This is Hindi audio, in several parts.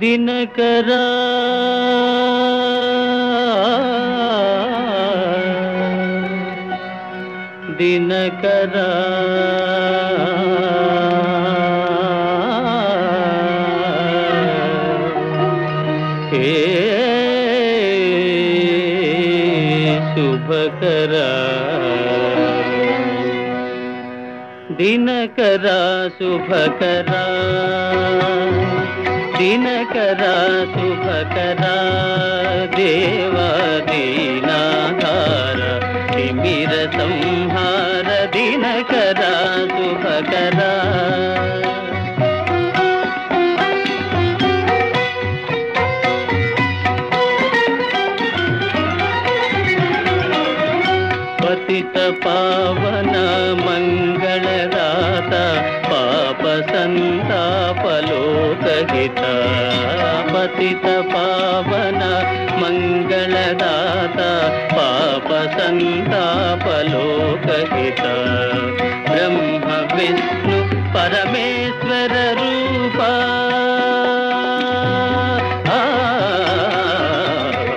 दिन करा। दिन करा। शुभ करा। दिन करा शुभ करा। दिन करा, शुभ करा, देवा दीनाधार तिमिर संहार, दिन करा, शुभ करा। पतित पावन मंगल राता సంతాపలోకహిత పతిత పావన మంగళదాత పాప సంతాపలోకహిత బ్రహ్మ విష్ణు పరమేశ్వర రూప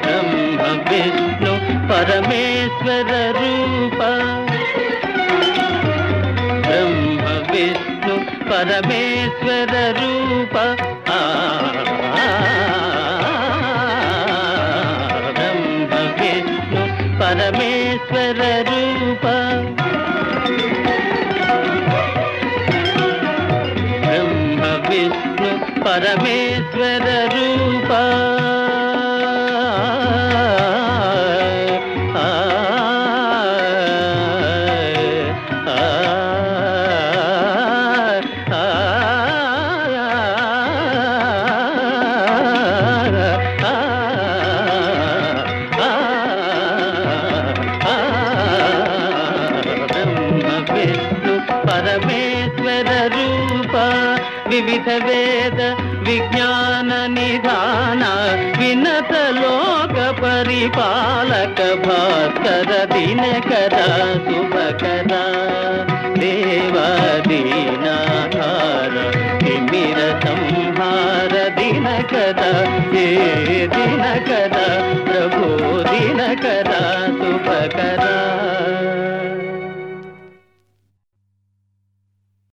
బ్రహ్మ విష్ణు పరమేశ్వర రూపా పరమేశ్వర రూప. బ్రహ్మ విష్ణు పరమేశ్వర రూప. బ్రహ్మ విష్ణు పరమేశ్వర రూపా. रूप विविधवेद विज्ञाननिधान विनतलोकपरिपालक भास्कर दिनकरा शुभकरा देवादीनाधार, तिमिर संहार दिनकदा हे दिनकदा प्रभो दिनकदा शुभकरा